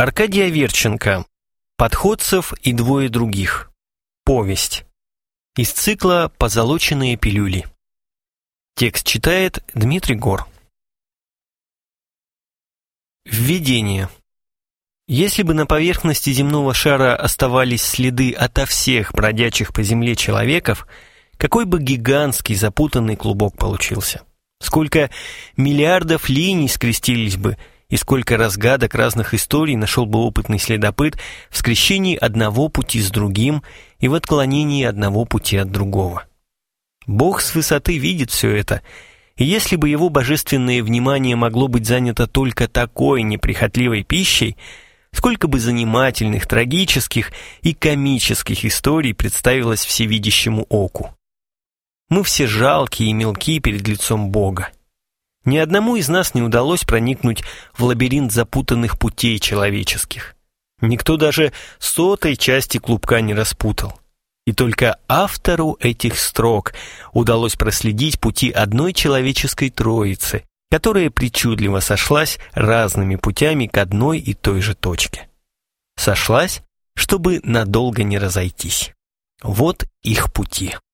Аркадий Аверченко. Подходцев и двое других. Повесть. Из цикла «Позолоченные пилюли». Текст читает Дмитрий Гор. Введение. Если бы на поверхности земного шара оставались следы ото всех бродячих по земле человеков, какой бы гигантский запутанный клубок получился. Сколько миллиардов линий скрестились бы, и сколько разгадок разных историй нашел бы опытный следопыт в скрещении одного пути с другим и в отклонении одного пути от другого. Бог с высоты видит все это, и если бы его божественное внимание могло быть занято только такой неприхотливой пищей, сколько бы занимательных, трагических и комических историй представилось всевидящему оку. Мы все жалкие и мелкие перед лицом Бога. Ни одному из нас не удалось проникнуть в лабиринт запутанных путей человеческих. Никто даже сотой части клубка не распутал. И только автору этих строк удалось проследить пути одной человеческой троицы, которая причудливо сошлась разными путями к одной и той же точке. Сошлась, чтобы надолго не разойтись. Вот их пути.